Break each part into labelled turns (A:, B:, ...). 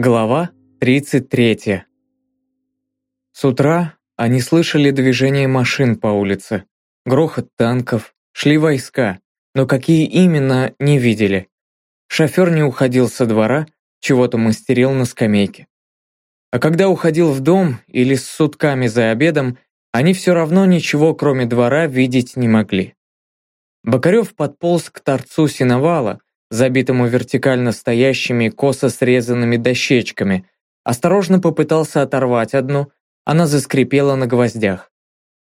A: Глава 33. С утра они слышали движение машин по улице, грохот танков, шли войска, но какие именно, не видели. Шофер не уходил со двора, чего-то мастерил на скамейке. А когда уходил в дом или с сутками за обедом, они все равно ничего, кроме двора, видеть не могли. Бокарев подполз к торцу сеновала, забитому вертикально стоящими косо срезанными дощечками, осторожно попытался оторвать одну, она заскрипела на гвоздях.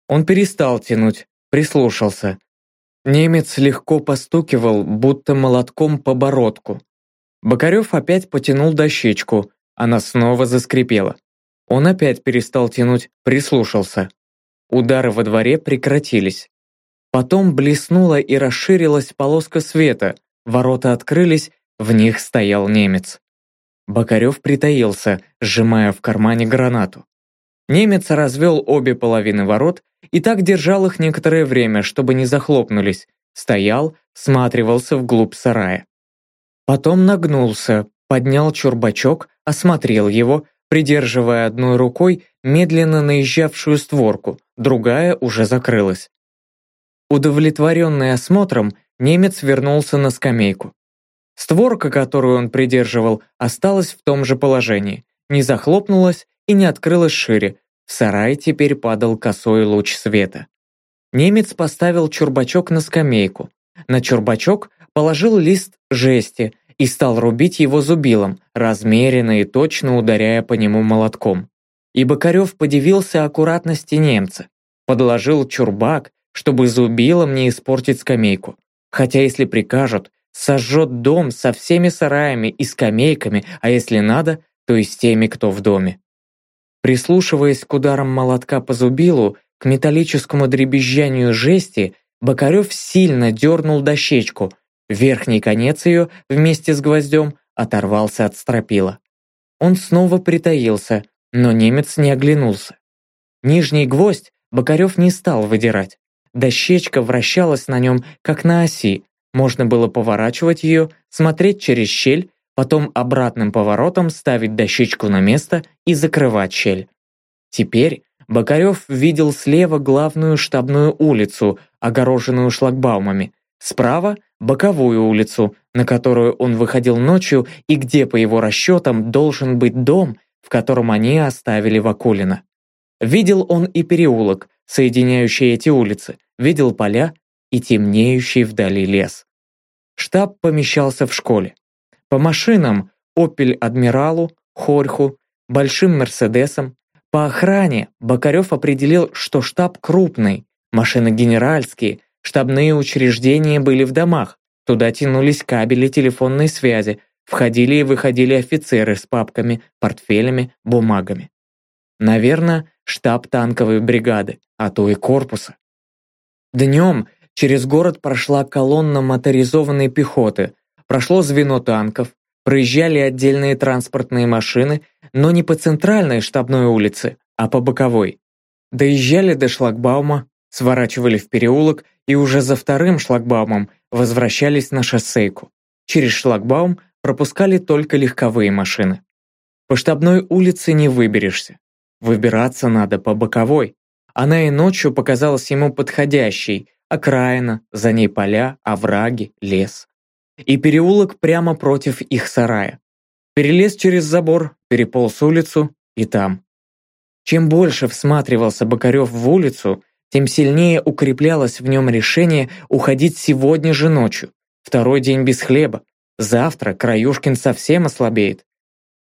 A: Он перестал тянуть, прислушался. Немец легко постукивал, будто молотком по бородку. Бокарев опять потянул дощечку, она снова заскрипела. Он опять перестал тянуть, прислушался. Удары во дворе прекратились. Потом блеснула и расширилась полоска света, Ворота открылись, в них стоял немец. Бокарев притаился, сжимая в кармане гранату. Немец развел обе половины ворот и так держал их некоторое время, чтобы не захлопнулись, стоял, сматривался вглубь сарая. Потом нагнулся, поднял чурбачок, осмотрел его, придерживая одной рукой медленно наезжавшую створку, другая уже закрылась. Удовлетворенный осмотром, немец вернулся на скамейку. Створка, которую он придерживал, осталась в том же положении, не захлопнулась и не открылась шире, в сарай теперь падал косой луч света. Немец поставил чурбачок на скамейку. На чурбачок положил лист жести и стал рубить его зубилом, размеренно и точно ударяя по нему молотком. И Бокарев подивился аккуратности немца. Подложил чурбак, чтобы зубилом не испортить скамейку. Хотя если прикажут, сожжет дом со всеми сараями и скамейками, а если надо, то и с теми, кто в доме. Прислушиваясь к ударам молотка по зубилу, к металлическому дребезжанию жести, Бокарев сильно дернул дощечку. Верхний конец ее, вместе с гвоздем, оторвался от стропила. Он снова притаился, но немец не оглянулся. Нижний гвоздь Бокарев не стал выдирать. Дощечка вращалась на нем, как на оси. Можно было поворачивать ее, смотреть через щель, потом обратным поворотом ставить дощечку на место и закрывать щель. Теперь Бокарев видел слева главную штабную улицу, огороженную шлагбаумами, справа – боковую улицу, на которую он выходил ночью и где, по его расчетам, должен быть дом, в котором они оставили Вакулина. Видел он и переулок, соединяющий эти улицы, видел поля и темнеющий вдали лес. Штаб помещался в школе. По машинам «Опель Адмиралу», «Хорьху», «Большим Мерседесам». По охране Бокарев определил, что штаб крупный, машины генеральские, штабные учреждения были в домах, туда тянулись кабели телефонной связи, входили и выходили офицеры с папками, портфелями, бумагами. Наверное, штаб танковой бригады, а то и корпуса. Днем через город прошла колонна моторизованной пехоты, прошло звено танков, проезжали отдельные транспортные машины, но не по центральной штабной улице, а по боковой. Доезжали до шлагбаума, сворачивали в переулок и уже за вторым шлагбаумом возвращались на шоссейку. Через шлагбаум пропускали только легковые машины. По штабной улице не выберешься. Выбираться надо по боковой. Она и ночью показалась ему подходящей, окраина, за ней поля, овраги, лес. И переулок прямо против их сарая. Перелез через забор, переполз улицу и там. Чем больше всматривался Бокарев в улицу, тем сильнее укреплялось в нем решение уходить сегодня же ночью. Второй день без хлеба. Завтра Краюшкин совсем ослабеет.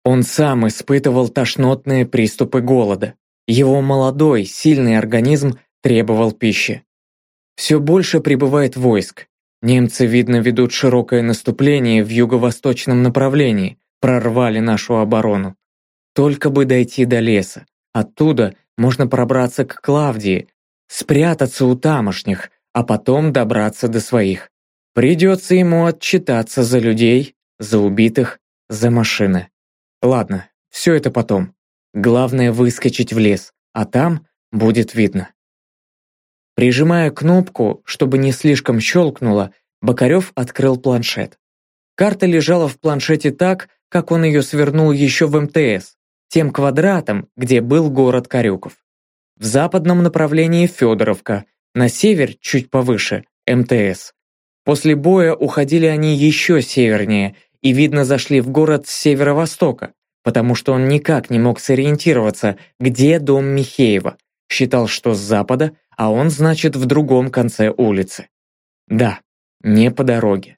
A: Он сам испытывал тошнотные приступы голода. Его молодой, сильный организм требовал пищи. Все больше прибывает войск. Немцы, видно, ведут широкое наступление в юго-восточном направлении, прорвали нашу оборону. Только бы дойти до леса. Оттуда можно пробраться к Клавдии, спрятаться у тамошних, а потом добраться до своих. Придется ему отчитаться за людей, за убитых, за машины. Ладно, все это потом. Главное выскочить в лес, а там будет видно. Прижимая кнопку, чтобы не слишком щелкнуло, Бокарев открыл планшет. Карта лежала в планшете так, как он ее свернул еще в МТС, тем квадратом, где был город Карюков. В западном направлении Федоровка, на север, чуть повыше, МТС. После боя уходили они еще севернее и, видно, зашли в город с северо-востока, потому что он никак не мог сориентироваться, где дом Михеева. Считал, что с запада, а он, значит, в другом конце улицы. Да, не по дороге.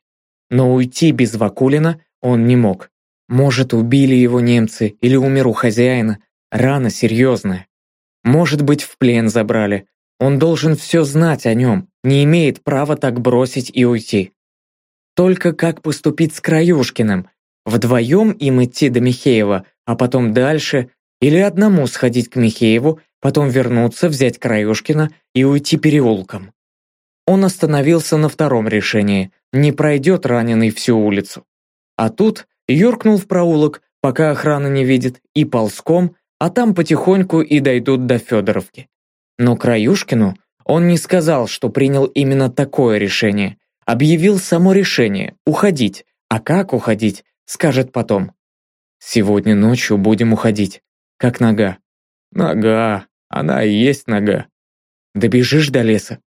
A: Но уйти без Вакулина он не мог. Может, убили его немцы или умер у хозяина. Рана серьезная. Может быть, в плен забрали. Он должен все знать о нем, не имеет права так бросить и уйти. Только как поступить с Краюшкиным? Вдвоем им идти до Михеева, а потом дальше, или одному сходить к Михееву, потом вернуться, взять Краюшкина и уйти переулком. Он остановился на втором решении, не пройдет раненый всю улицу. А тут юркнул в проулок, пока охрана не видит, и ползком, а там потихоньку и дойдут до Федоровки. Но Краюшкину он не сказал, что принял именно такое решение. Объявил само решение – уходить. А как уходить, скажет потом. Сегодня ночью будем уходить. Как нога. Нога. Она и есть нога. Добежишь до леса?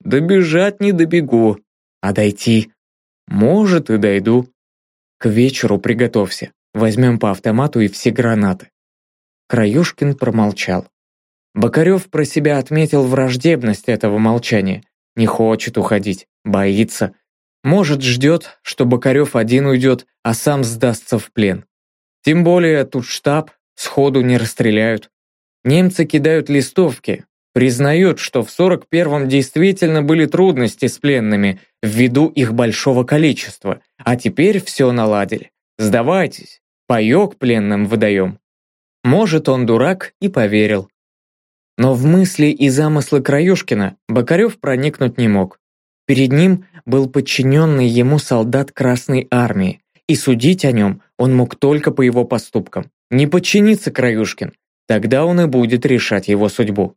A: Добежать не добегу. А дойти? Может, и дойду. К вечеру приготовься. Возьмем по автомату и все гранаты. Краюшкин промолчал. Бокарев про себя отметил враждебность этого молчания. Не хочет уходить, боится. Может, ждет, что Бокарев один уйдет, а сам сдастся в плен. Тем более тут штаб, сходу не расстреляют. Немцы кидают листовки, признают, что в 41-м действительно были трудности с пленными ввиду их большого количества, а теперь все наладили. Сдавайтесь, паек пленным выдаем. Может, он дурак и поверил. Но в мысли и замыслы Краюшкина Бокарев проникнуть не мог. Перед ним был подчиненный ему солдат Красной Армии, и судить о нем он мог только по его поступкам. Не подчинится Краюшкин, тогда он и будет решать его судьбу.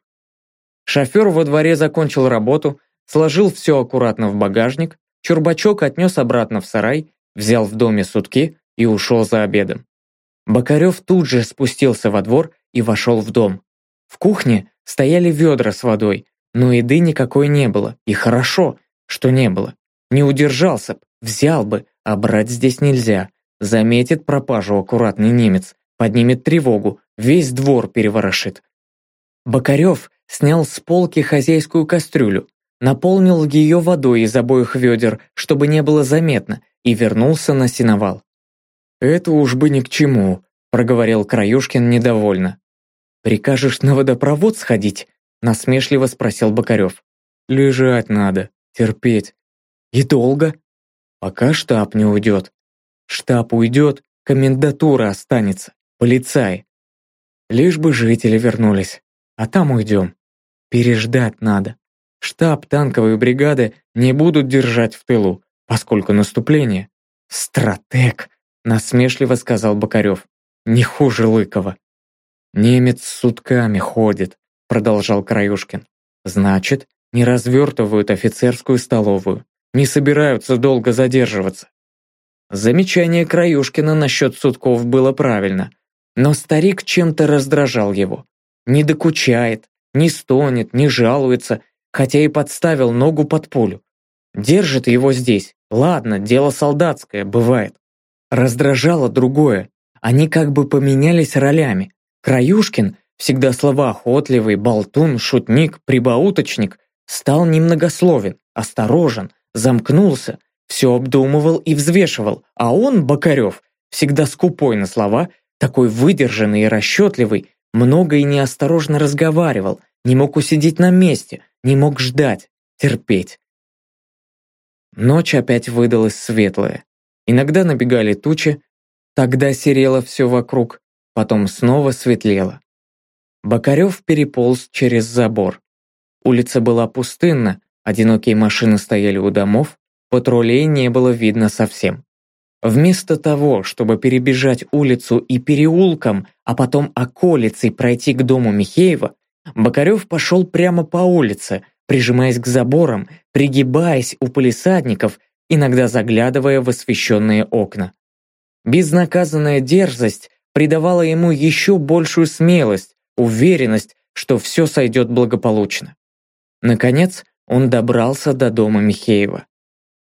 A: Шофер во дворе закончил работу, сложил все аккуратно в багажник, чурбачок отнес обратно в сарай, взял в доме сутки и ушел за обедом. Бокарев тут же спустился во двор и вошел в дом. В кухне стояли ведра с водой, но еды никакой не было, и хорошо, что не было. Не удержался б, взял бы, а брать здесь нельзя. Заметит пропажу аккуратный немец, поднимет тревогу, весь двор переворошит. Бокарев снял с полки хозяйскую кастрюлю, наполнил ее водой из обоих ведер, чтобы не было заметно, и вернулся на сеновал. «Это уж бы ни к чему», — проговорил Краюшкин недовольно. «Прикажешь на водопровод сходить?» — насмешливо спросил Бокарев. «Лежать надо, терпеть. И долго?» «Пока штаб не уйдет. Штаб уйдет, комендатура останется, полицай. Лишь бы жители вернулись, а там уйдем. Переждать надо. Штаб танковой бригады не будут держать в тылу, поскольку наступление. Стратег, насмешливо сказал Бокарев. Не хуже Лыкова. «Немец сутками ходит», — продолжал Краюшкин. «Значит, не развертывают офицерскую столовую, не собираются долго задерживаться». Замечание Краюшкина насчет сутков было правильно, но старик чем-то раздражал его. Не докучает, не стонет, не жалуется, хотя и подставил ногу под пулю. Держит его здесь. Ладно, дело солдатское, бывает. Раздражало другое. Они как бы поменялись ролями. Краюшкин, всегда словоохотливый, болтун, шутник, прибауточник, стал немногословен, осторожен, замкнулся, все обдумывал и взвешивал, а он, Бокарев, всегда скупой на слова, такой выдержанный и расчетливый, много и неосторожно разговаривал, не мог усидеть на месте, не мог ждать, терпеть. Ночь опять выдалась светлая. Иногда набегали тучи, тогда серело все вокруг, потом снова светлело. Бокарев переполз через забор. Улица была пустынна, одинокие машины стояли у домов, патрулей не было видно совсем. Вместо того, чтобы перебежать улицу и переулком, а потом околицей пройти к дому Михеева, Бокарев пошел прямо по улице, прижимаясь к заборам, пригибаясь у полисадников, иногда заглядывая в освещенные окна. Безнаказанная дерзость придавала ему еще большую смелость, уверенность, что все сойдет благополучно. Наконец, он добрался до дома Михеева.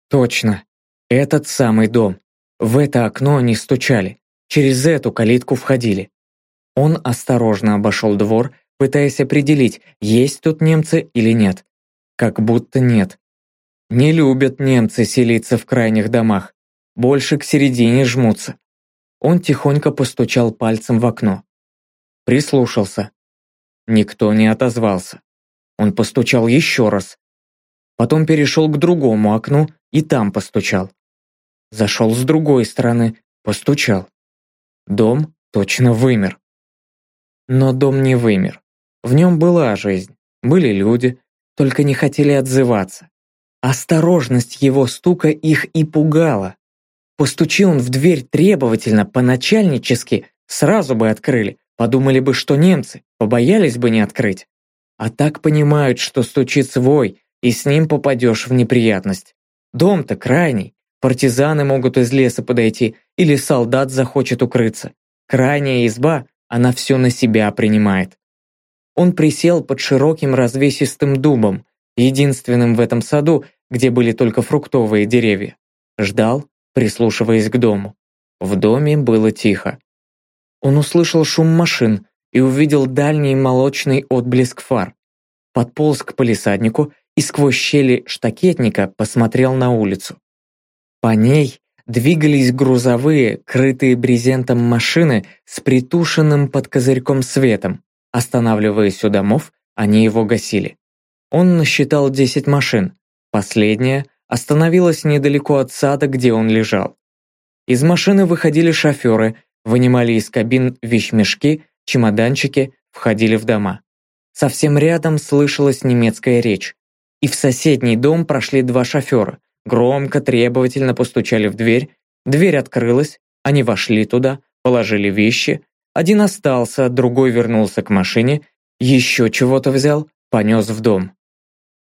A: Точно, этот самый дом. В это окно они стучали, через эту калитку входили. Он осторожно обошел двор, пытаясь определить, есть тут немцы или нет. Как будто нет. Не любят немцы селиться в крайних домах. Больше к середине жмутся. Он тихонько постучал пальцем в окно. Прислушался. Никто не отозвался. Он постучал еще раз. Потом перешел к другому окну и там постучал. Зашел с другой стороны, постучал. Дом точно вымер. Но дом не вымер. В нем была жизнь, были люди, только не хотели отзываться. Осторожность его стука их и пугала. Постучи он в дверь требовательно, по-начальнически, сразу бы открыли, подумали бы, что немцы, побоялись бы не открыть. А так понимают, что стучит свой, и с ним попадешь в неприятность. Дом-то крайний, партизаны могут из леса подойти, или солдат захочет укрыться. Крайняя изба, она все на себя принимает. Он присел под широким развесистым дубом, единственным в этом саду, где были только фруктовые деревья. Ждал, прислушиваясь к дому. В доме было тихо. Он услышал шум машин и увидел дальний молочный отблеск фар. Подполз к полисаднику и сквозь щели штакетника посмотрел на улицу. По ней двигались грузовые, крытые брезентом машины с притушенным под козырьком светом. Останавливаясь у домов, они его гасили. Он насчитал 10 машин. Последняя остановилась недалеко от сада, где он лежал. Из машины выходили шоферы, вынимали из кабин вещмешки, чемоданчики, входили в дома. Совсем рядом слышалась немецкая речь. И в соседний дом прошли два шофера, громко, требовательно постучали в дверь, дверь открылась, они вошли туда, положили вещи, один остался, другой вернулся к машине, еще чего-то взял, понес в дом.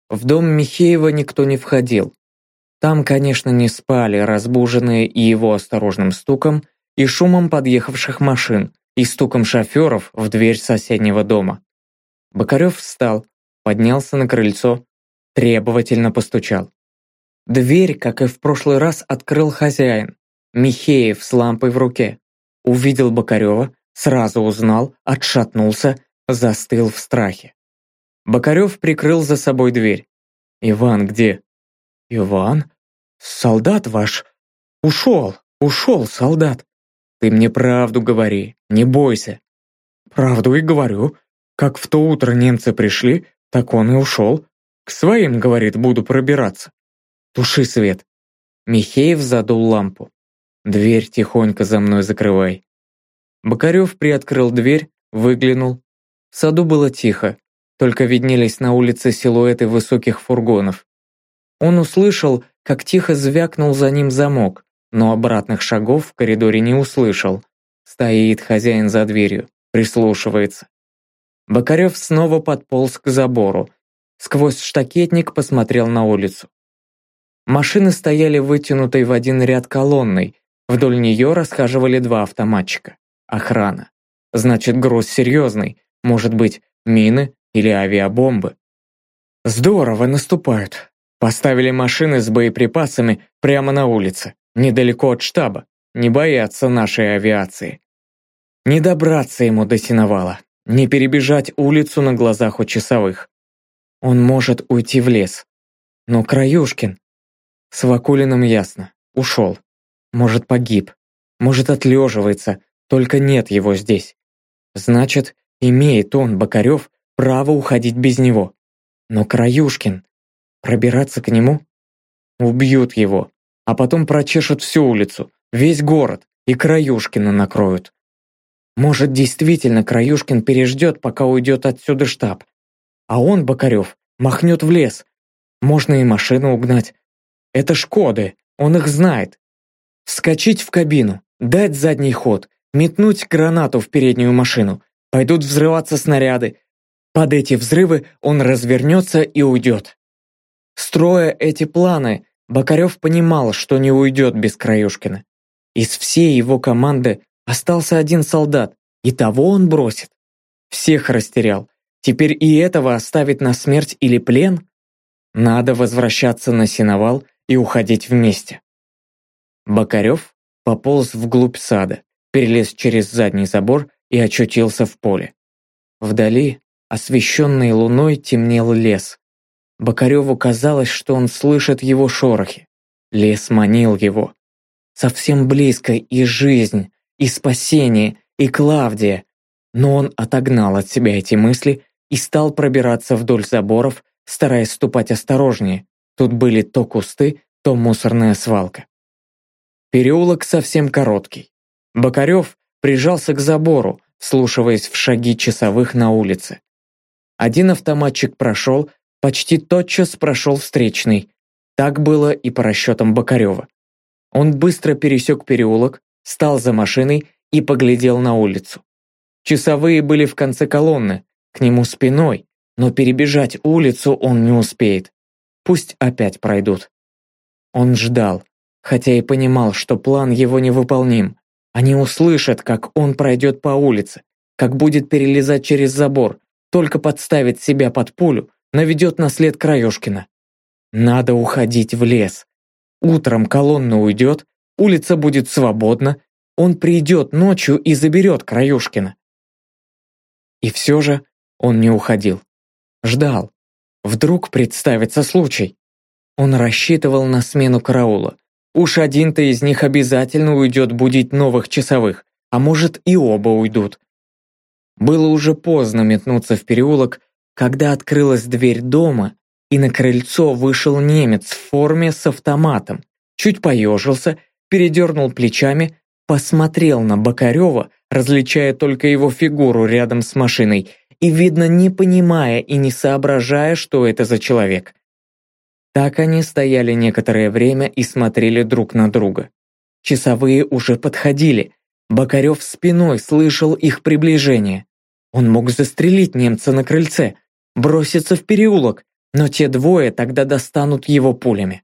A: В дом Михеева никто не входил. Там, конечно, не спали, разбуженные и его осторожным стуком, и шумом подъехавших машин, и стуком шоферов в дверь соседнего дома. Бокарев встал, поднялся на крыльцо, требовательно постучал. Дверь, как и в прошлый раз, открыл хозяин, Михеев с лампой в руке. Увидел Бокарева, сразу узнал, отшатнулся, застыл в страхе. Бокарев прикрыл за собой дверь. «Иван где?» «Иван? Солдат ваш? Ушел, ушел, солдат. Ты мне правду говори, не бойся». «Правду и говорю. Как в то утро немцы пришли, так он и ушел. К своим, говорит, буду пробираться. Туши свет». Михеев задул лампу. «Дверь тихонько за мной закрывай». Бокарев приоткрыл дверь, выглянул. В саду было тихо, только виднелись на улице силуэты высоких фургонов. Он услышал, как тихо звякнул за ним замок, но обратных шагов в коридоре не услышал. Стоит хозяин за дверью, прислушивается. Бокарев снова подполз к забору. Сквозь штакетник посмотрел на улицу. Машины стояли вытянутой в один ряд колонной. Вдоль нее расхаживали два автоматчика. Охрана. Значит, груз серьезный. Может быть, мины или авиабомбы. Здорово наступают. Поставили машины с боеприпасами прямо на улице, недалеко от штаба. Не боятся нашей авиации. Не добраться ему до синовала, не перебежать улицу на глазах у часовых. Он может уйти в лес. Но Краюшкин, с Вакулиным ясно. Ушел. Может, погиб. Может, отлеживается. Только нет его здесь. Значит, имеет он, Бокарев, право уходить без него. Но Краюшкин... Пробираться к нему? Убьют его. А потом прочешут всю улицу, весь город, и Краюшкина накроют. Может, действительно Краюшкин переждет, пока уйдет отсюда штаб. А он, Бокарев, махнет в лес. Можно и машину угнать, это Шкоды, он их знает. Вскочить в кабину, дать задний ход, метнуть гранату в переднюю машину. Пойдут взрываться снаряды. Под эти взрывы он развернется и уйдет. Строя эти планы, Бокарев понимал, что не уйдет без Краюшкина. Из всей его команды остался один солдат, и того он бросит. Всех растерял. Теперь и этого оставить на смерть или плен? Надо возвращаться на сеновал и уходить вместе. Бокарев пополз вглубь сада, перелез через задний забор и очутился в поле. Вдали, освещенный луной, темнел лес. Бокареву казалось, что он слышит его шорохи. Лес манил его. Совсем близко и жизнь, и спасение, и Клавдия. Но он отогнал от себя эти мысли и стал пробираться вдоль заборов, стараясь ступать осторожнее. Тут были то кусты, то мусорная свалка. Переулок совсем короткий. Бокарев прижался к забору, слушаясь в шаги часовых на улице. Один автоматчик прошел, почти тотчас прошел встречный. Так было и по расчетам Бокарева. Он быстро пересек переулок, стал за машиной и поглядел на улицу. Часовые были в конце колонны, к нему спиной, но перебежать улицу он не успеет. Пусть опять пройдут. Он ждал, хотя и понимал, что план его невыполним. Они услышат, как он пройдет по улице, как будет перелезать через забор, только подставит себя под пулю, наведет на след Краешкина. Надо уходить в лес. Утром колонна уйдет, улица будет свободна, он придет ночью и заберет Краюшкина. И все же он не уходил. Ждал. Вдруг представится случай. Он рассчитывал на смену караула. Уж один-то из них обязательно уйдет будить новых часовых, а может и оба уйдут. Было уже поздно метнуться в переулок, когда открылась дверь дома, и на крыльцо вышел немец в форме с автоматом, чуть поежился, передернул плечами, посмотрел на Бокарева, различая только его фигуру рядом с машиной, и, видно, не понимая и не соображая, что это за человек. Так они стояли некоторое время и смотрели друг на друга. Часовые уже подходили. Бокарев спиной слышал их приближение. Он мог застрелить немца на крыльце, броситься в переулок, но те двое тогда достанут его пулями.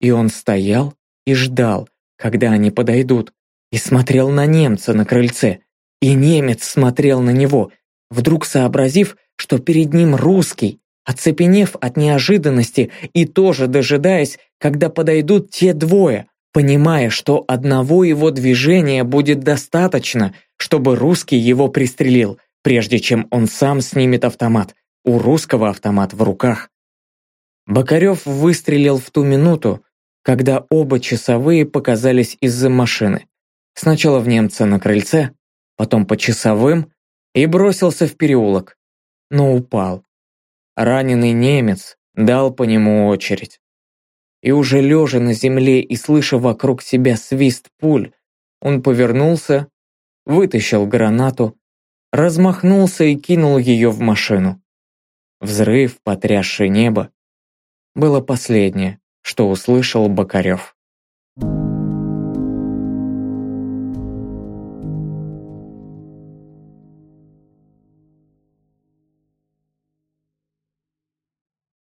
A: И он стоял и ждал, когда они подойдут, и смотрел на немца на крыльце, и немец смотрел на него, вдруг сообразив, что перед ним русский, оцепенев от неожиданности и тоже дожидаясь, когда подойдут те двое, понимая, что одного его движения будет достаточно, чтобы русский его пристрелил, прежде чем он сам снимет автомат. У русского автомат в руках. Бокарев выстрелил в ту минуту, когда оба часовые показались из-за машины. Сначала в немца на крыльце, потом по часовым и бросился в переулок, но упал. Раненый немец дал по нему очередь. И уже лежа на земле и слыша вокруг себя свист пуль, он повернулся, вытащил гранату, размахнулся и кинул ее в машину. Взрыв, потрясший небо, было последнее, что услышал Бокарев.